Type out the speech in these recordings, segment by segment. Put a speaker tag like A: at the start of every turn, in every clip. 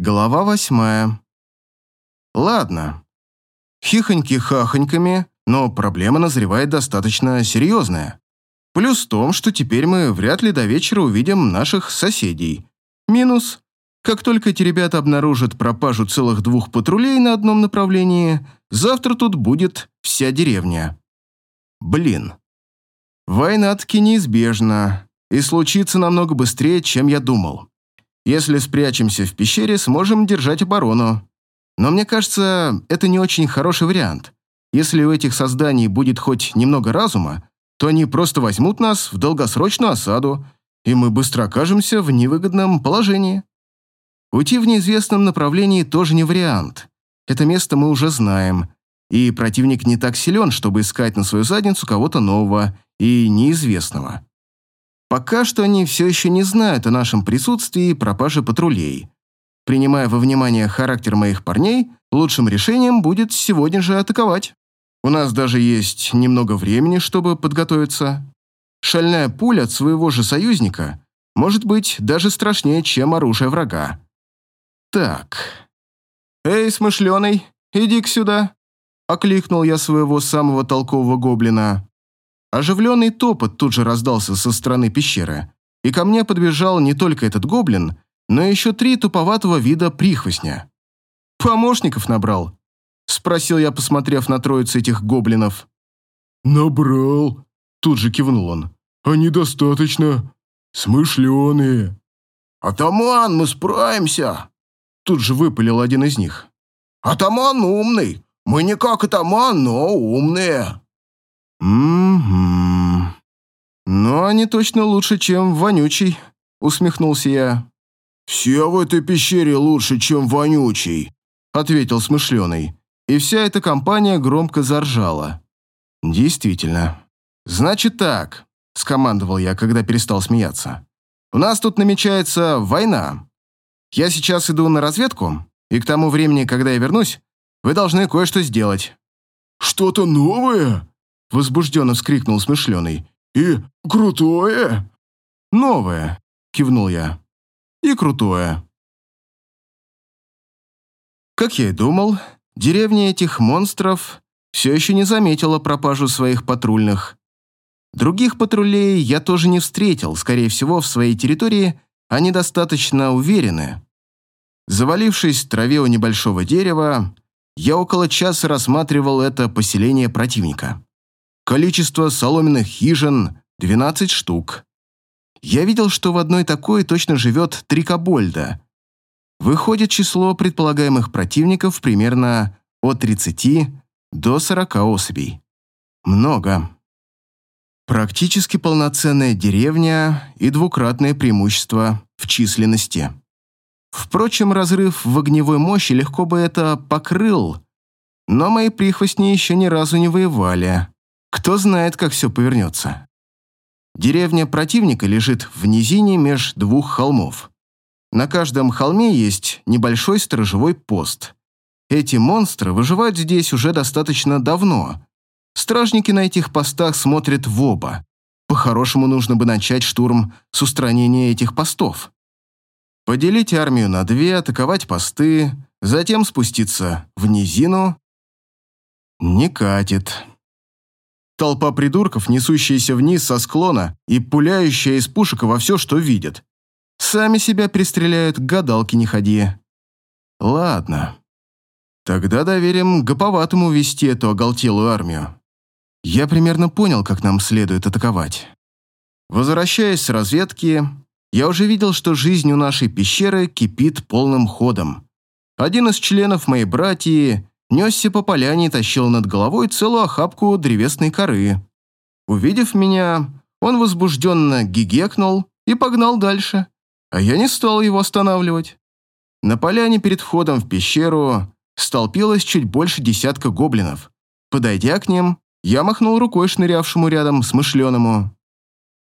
A: Глава восьмая. Ладно. Хихоньки-хахоньками, но проблема назревает достаточно серьезная. Плюс в том, что теперь мы вряд ли до вечера увидим наших соседей. Минус. Как только эти ребята обнаружат пропажу целых двух патрулей на одном направлении, завтра тут будет вся деревня. Блин. Война-таки неизбежна и случится намного быстрее, чем я думал. Если спрячемся в пещере, сможем держать оборону. Но мне кажется, это не очень хороший вариант. Если у этих созданий будет хоть немного разума, то они просто возьмут нас в долгосрочную осаду, и мы быстро окажемся в невыгодном положении. Уйти в неизвестном направлении тоже не вариант. Это место мы уже знаем, и противник не так силен, чтобы искать на свою задницу кого-то нового и неизвестного. Пока что они все еще не знают о нашем присутствии и пропаже патрулей. Принимая во внимание характер моих парней, лучшим решением будет сегодня же атаковать. У нас даже есть немного времени, чтобы подготовиться. Шальная пуля от своего же союзника может быть даже страшнее, чем оружие врага. Так. «Эй, смышленый, иди-ка сюда!» Окликнул я своего самого толкового гоблина. Оживленный топот тут же раздался со стороны пещеры, и ко мне подбежал не только этот гоблин, но еще три туповатого вида прихвостня. «Помощников набрал?» — спросил я, посмотрев на троицу этих гоблинов.
B: «Набрал», — тут же кивнул он. «Они достаточно смышленые».
C: «Атаман, мы справимся!»
A: Тут же выпалил один из них.
C: «Атаман умный! Мы не как атаман, но умные!»
A: «Угу. Но они точно лучше, чем вонючий», — усмехнулся я.
C: «Все в этой пещере лучше, чем вонючий», —
A: ответил смышленый. И вся эта компания громко заржала. «Действительно. Значит так», — скомандовал я, когда перестал смеяться. «У нас тут намечается война. Я сейчас иду на разведку, и к тому времени, когда я вернусь, вы должны кое-что сделать».
B: «Что-то новое?»
A: Возбужденно вскрикнул смышленый.
B: «И крутое?»
A: «Новое», — кивнул я. «И крутое». Как я и думал, деревня этих монстров все еще не заметила пропажу своих патрульных. Других патрулей я тоже не встретил, скорее всего, в своей территории они достаточно уверены. Завалившись в траве у небольшого дерева, я около часа рассматривал это поселение противника. Количество соломенных хижин – 12 штук. Я видел, что в одной такой точно живет три кобольда. Выходит число предполагаемых противников примерно от 30 до 40 особей. Много. Практически полноценная деревня и двукратное преимущество в численности. Впрочем, разрыв в огневой мощи легко бы это покрыл, но мои прихвостни еще ни разу не воевали. Кто знает, как все повернется. Деревня противника лежит в низине меж двух холмов. На каждом холме есть небольшой сторожевой пост. Эти монстры выживают здесь уже достаточно давно. Стражники на этих постах смотрят в оба. По-хорошему нужно бы начать штурм с устранения этих постов. Поделить армию на две, атаковать посты, затем спуститься в низину. Не катит. Толпа придурков, несущаяся вниз со склона и пуляющая из пушек во все, что видят. Сами себя пристреляют, гадалки не ходи. Ладно. Тогда доверим Гоповатому вести эту оголтелую армию. Я примерно понял, как нам следует атаковать. Возвращаясь с разведки, я уже видел, что жизнь у нашей пещеры кипит полным ходом. Один из членов моей братьи несся по поляне и тащил над головой целую охапку древесной коры. Увидев меня, он возбужденно гигекнул и погнал дальше, а я не стал его останавливать. На поляне перед входом в пещеру столпилось чуть больше десятка гоблинов. Подойдя к ним, я махнул рукой шнырявшему рядом смышленому.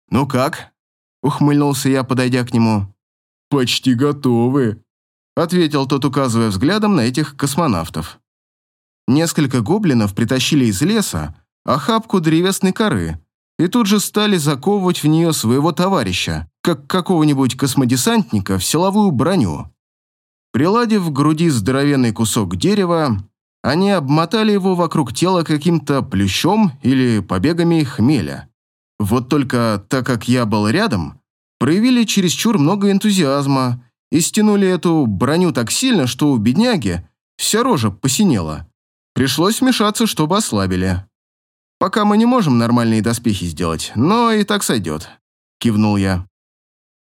A: «Ну как?» — ухмыльнулся я, подойдя к нему.
B: «Почти готовы», — ответил тот, указывая взглядом на этих космонавтов.
A: Несколько гоблинов притащили из леса охапку древесной коры и тут же стали заковывать в нее своего товарища, как какого-нибудь космодесантника в силовую броню. Приладив к груди здоровенный кусок дерева, они обмотали его вокруг тела каким-то плющом или побегами хмеля. Вот только так как я был рядом, проявили чересчур много энтузиазма и стянули эту броню так сильно, что у бедняги вся рожа посинела. Пришлось вмешаться, чтобы ослабили. «Пока мы не можем нормальные доспехи сделать, но и так сойдет», — кивнул я.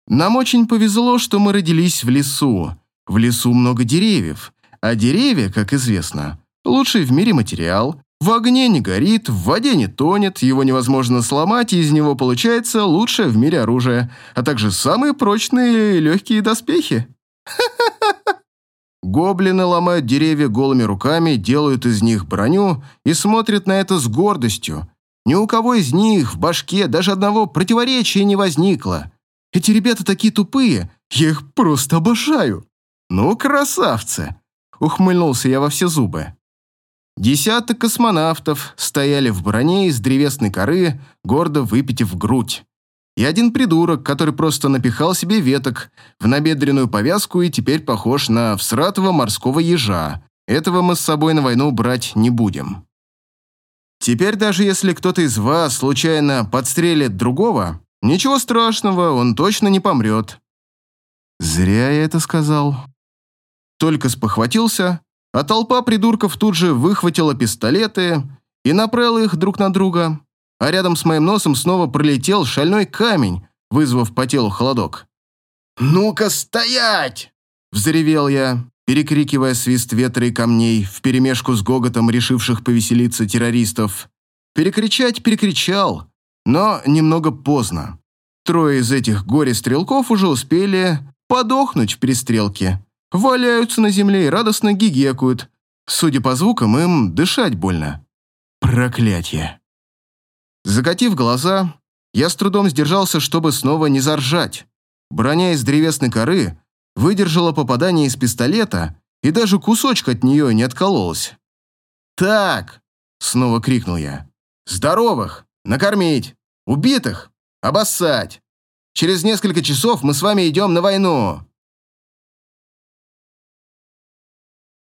A: «Нам очень повезло, что мы родились в лесу. В лесу много деревьев, а деревья, как известно, лучший в мире материал. В огне не горит, в воде не тонет, его невозможно сломать, и из него получается лучшее в мире оружие, а также самые прочные и легкие доспехи. Гоблины ломают деревья голыми руками, делают из них броню и смотрят на это с гордостью. Ни у кого из них в башке даже одного противоречия не возникло. Эти ребята такие тупые, я их просто обожаю. Ну, красавцы! Ухмыльнулся я во все зубы. Десяток космонавтов стояли в броне из древесной коры, гордо выпитив грудь. И один придурок, который просто напихал себе веток в набедренную повязку и теперь похож на всратого морского ежа. Этого мы с собой на войну брать не будем. Теперь даже если кто-то из вас случайно подстрелит другого, ничего страшного, он точно не помрет. Зря я это сказал. Только спохватился, а толпа придурков тут же выхватила пистолеты и направила их друг на друга, а рядом с моим носом снова пролетел шальной камень, вызвав по телу холодок.
C: «Ну-ка стоять!»
A: – взревел я, перекрикивая свист ветра и камней вперемешку с гоготом решивших повеселиться террористов. Перекричать перекричал, но немного поздно. Трое из этих горе-стрелков уже успели подохнуть в перестрелке валяются на земле и радостно гигекают. Судя по звукам, им дышать больно. Проклятье. Закатив глаза, я с трудом сдержался, чтобы снова не заржать. Броня из древесной коры выдержала попадание из пистолета, и даже кусочек от нее не откололась. «Так!» — снова крикнул я. «Здоровых! Накормить! Убитых! Обоссать! Через несколько часов мы с вами идем на войну!»